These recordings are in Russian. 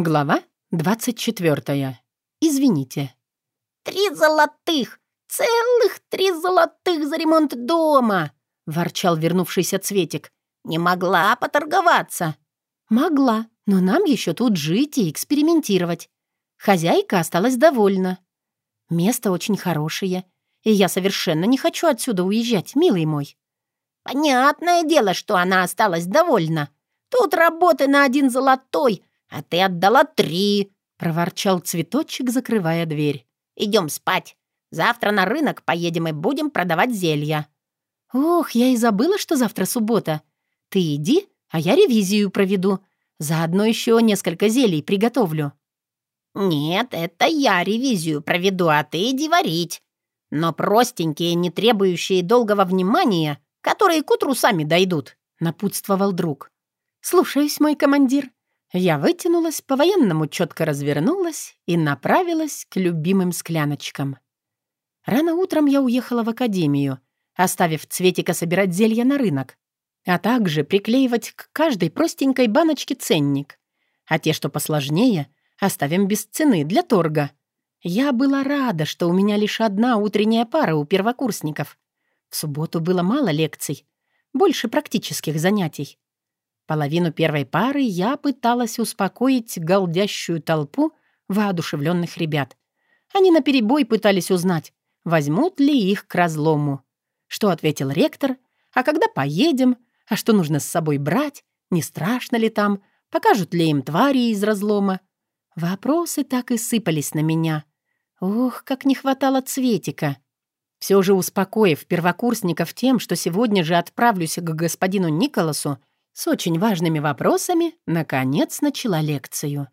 Глава 24. Извините. «Три золотых! Целых три золотых за ремонт дома!» — ворчал вернувшийся Цветик. «Не могла поторговаться». «Могла, но нам еще тут жить и экспериментировать. Хозяйка осталась довольна. Место очень хорошее, и я совершенно не хочу отсюда уезжать, милый мой». «Понятное дело, что она осталась довольна. Тут работы на один золотой, а ты отдала три», — проворчал цветочек, закрывая дверь. «Идем спать. Завтра на рынок поедем и будем продавать зелья». «Ох, я и забыла, что завтра суббота. Ты иди, а я ревизию проведу. Заодно еще несколько зелий приготовлю». «Нет, это я ревизию проведу, а ты иди варить. Но простенькие, не требующие долгого внимания, которые к утру сами дойдут», — напутствовал друг. «Слушаюсь, мой командир». Я вытянулась, по-военному четко развернулась и направилась к любимым скляночкам. Рано утром я уехала в академию, оставив Цветика собирать зелья на рынок, а также приклеивать к каждой простенькой баночке ценник. А те, что посложнее, оставим без цены для торга. Я была рада, что у меня лишь одна утренняя пара у первокурсников. В субботу было мало лекций, больше практических занятий. Половину первой пары я пыталась успокоить голдящую толпу воодушевленных ребят. Они наперебой пытались узнать, возьмут ли их к разлому. Что ответил ректор, а когда поедем, а что нужно с собой брать, не страшно ли там, покажут ли им твари из разлома. Вопросы так и сыпались на меня. Ох, как не хватало цветика. Все же успокоив первокурсников тем, что сегодня же отправлюсь к господину Николасу, с очень важными вопросами, наконец начала лекцию.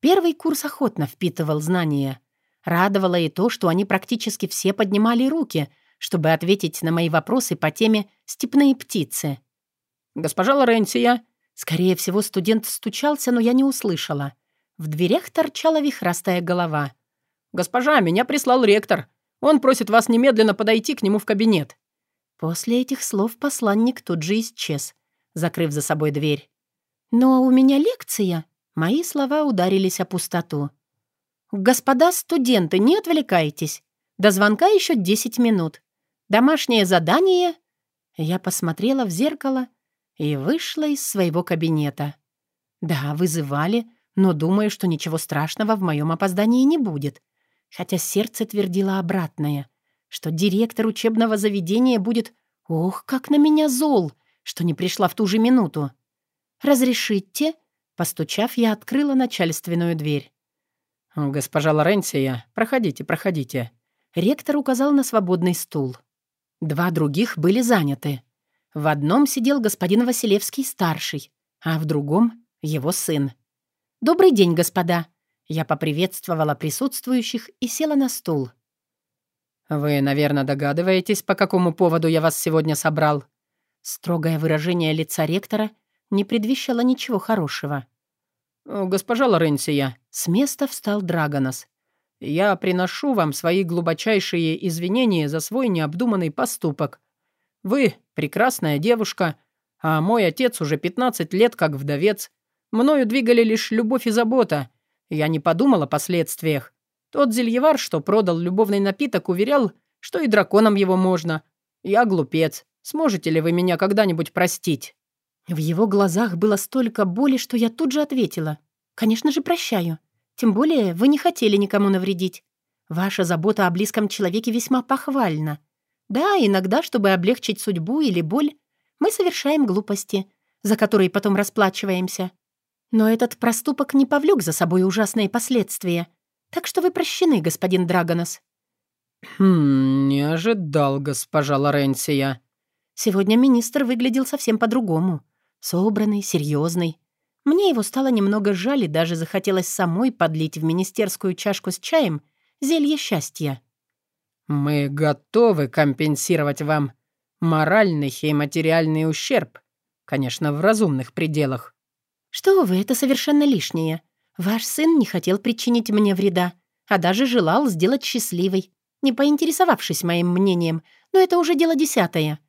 Первый курс охотно впитывал знания. Радовало и то, что они практически все поднимали руки, чтобы ответить на мои вопросы по теме «степные птицы». «Госпожа Лоренция!» Скорее всего, студент стучался, но я не услышала. В дверях торчала вихрастая голова. «Госпожа, меня прислал ректор. Он просит вас немедленно подойти к нему в кабинет». После этих слов посланник тут же исчез закрыв за собой дверь. «Но у меня лекция!» Мои слова ударились о пустоту. «Господа студенты, не отвлекайтесь. До звонка еще десять минут. Домашнее задание...» Я посмотрела в зеркало и вышла из своего кабинета. Да, вызывали, но думаю, что ничего страшного в моем опоздании не будет. Хотя сердце твердило обратное, что директор учебного заведения будет «Ох, как на меня зол!» Что не пришла в ту же минуту. «Разрешите?» Постучав, я открыла начальственную дверь. «Госпожа Лоренция, проходите, проходите». Ректор указал на свободный стул. Два других были заняты. В одном сидел господин Василевский-старший, а в другом — его сын. «Добрый день, господа!» Я поприветствовала присутствующих и села на стул. «Вы, наверное, догадываетесь, по какому поводу я вас сегодня собрал?» Строгое выражение лица ректора не предвещало ничего хорошего. «Госпожа Лоренция», — с места встал Драгонос. «Я приношу вам свои глубочайшие извинения за свой необдуманный поступок. Вы — прекрасная девушка, а мой отец уже 15 лет как вдовец. Мною двигали лишь любовь и забота. Я не подумал о последствиях. Тот зельевар, что продал любовный напиток, уверял, что и драконам его можно. Я глупец. Сможете ли вы меня когда-нибудь простить?» В его глазах было столько боли, что я тут же ответила. «Конечно же, прощаю. Тем более вы не хотели никому навредить. Ваша забота о близком человеке весьма похвальна. Да, иногда, чтобы облегчить судьбу или боль, мы совершаем глупости, за которые потом расплачиваемся. Но этот проступок не повлек за собой ужасные последствия. Так что вы прощены, господин Драгонос». «Хм, не ожидал, госпожа Лоренция», Сегодня министр выглядел совсем по-другому. Собранный, серьезный. Мне его стало немного жаль и даже захотелось самой подлить в министерскую чашку с чаем зелье счастья. «Мы готовы компенсировать вам моральный и материальный ущерб, конечно, в разумных пределах». «Что вы, это совершенно лишнее. Ваш сын не хотел причинить мне вреда, а даже желал сделать счастливой, не поинтересовавшись моим мнением, но это уже дело десятое.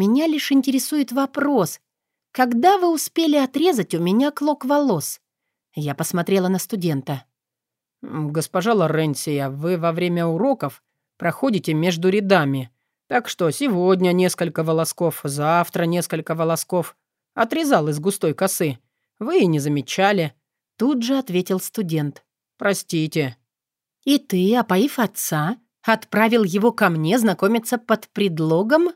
Меня лишь интересует вопрос. Когда вы успели отрезать у меня клок волос? Я посмотрела на студента. «Госпожа Лоренция, вы во время уроков проходите между рядами, так что сегодня несколько волосков, завтра несколько волосков. Отрезал из густой косы. Вы и не замечали». Тут же ответил студент. «Простите». «И ты, опоив отца, отправил его ко мне знакомиться под предлогом?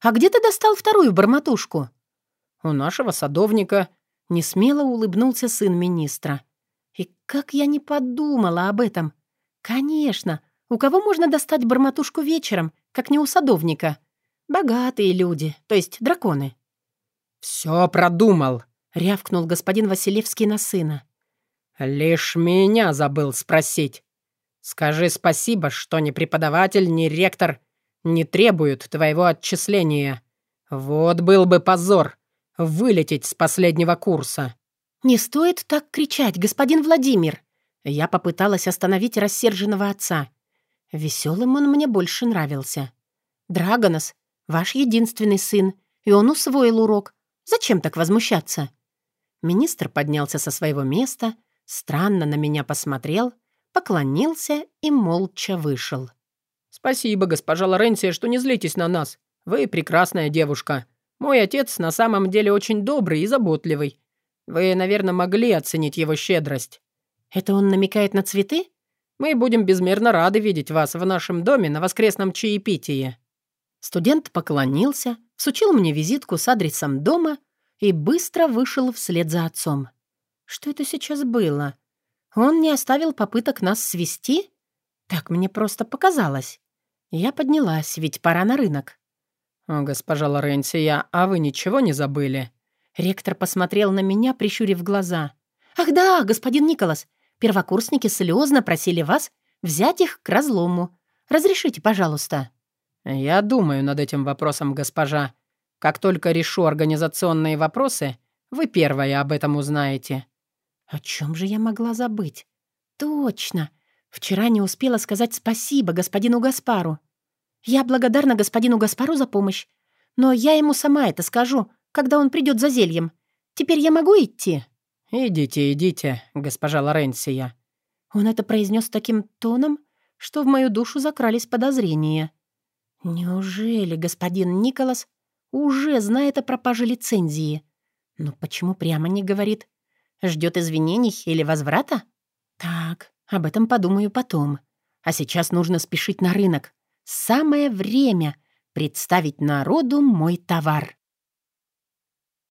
А где ты достал вторую бормотушку?» «У нашего садовника», — несмело улыбнулся сын министра. «И как я не подумала об этом! Конечно, у кого можно достать бормотушку вечером, как не у садовника? Богатые люди, то есть драконы». «Все продумал», — рявкнул господин Василевский на сына. «Лишь меня забыл спросить. Скажи спасибо, что ни преподаватель, ни ректор не требуют твоего отчисления. Вот был бы позор вылететь с последнего курса». «Не стоит так кричать, господин Владимир!» Я попыталась остановить рассерженного отца. Веселым он мне больше нравился. «Драгонос, ваш единственный сын, и он усвоил урок. Зачем так возмущаться?» Министр поднялся со своего места, странно на меня посмотрел, поклонился и молча вышел. «Спасибо, госпожа Лоренция, что не злитесь на нас. Вы прекрасная девушка. Мой отец на самом деле очень добрый и заботливый. Вы, наверное, могли оценить его щедрость». «Это он намекает на цветы?» «Мы будем безмерно рады видеть вас в нашем доме на воскресном чаепитии». Студент поклонился, сучил мне визитку с адресом дома и быстро вышел вслед за отцом. Что это сейчас было? Он не оставил попыток нас свести? Так мне просто показалось. Я поднялась, ведь пора на рынок. «Госпожа Лоренция, а вы ничего не забыли?» Ректор посмотрел на меня, прищурив глаза. «Ах да, господин Николас, первокурсники слезно просили вас взять их к разлому. Разрешите, пожалуйста». «Я думаю над этим вопросом, госпожа. Как только решу организационные вопросы, вы первая об этом узнаете». О чем же я могла забыть? Точно. Вчера не успела сказать спасибо господину Гаспару. Я благодарна господину Гаспару за помощь, но я ему сама это скажу, когда он придет за зельем. Теперь я могу идти?» «Идите, идите, госпожа Лоренция». Он это произнес таким тоном, что в мою душу закрались подозрения. «Неужели господин Николас уже знает о пропаже лицензии? Но почему прямо не говорит? Ждет извинений или возврата? Так, об этом подумаю потом. А сейчас нужно спешить на рынок. Самое время представить народу мой товар.